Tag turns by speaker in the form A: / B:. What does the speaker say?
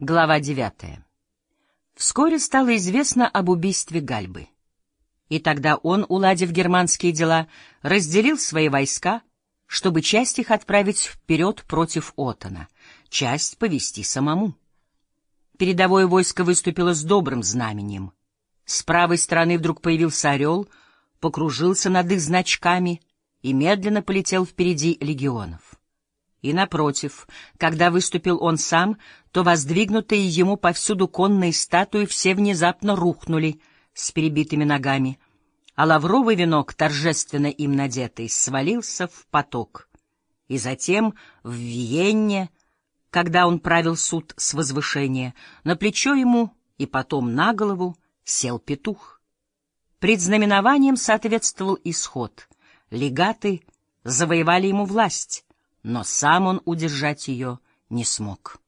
A: Глава девятая. Вскоре стало известно об убийстве Гальбы. И тогда он, уладив германские дела, разделил свои войска, чтобы часть их отправить вперед против Отона, часть повести самому. Передовое войско выступило с добрым знаменем. С правой стороны вдруг появился орел, покружился над их значками и медленно полетел впереди легионов. И напротив, когда выступил он сам, то воздвигнутые ему повсюду конные статуи все внезапно рухнули с перебитыми ногами, а лавровый венок, торжественно им надетый, свалился в поток. И затем в Виенне, когда он правил суд с возвышения, на плечо ему и потом на голову сел петух. Предзнаменованием соответствовал исход. Легаты завоевали ему власть, но сам он удержать ее не смог.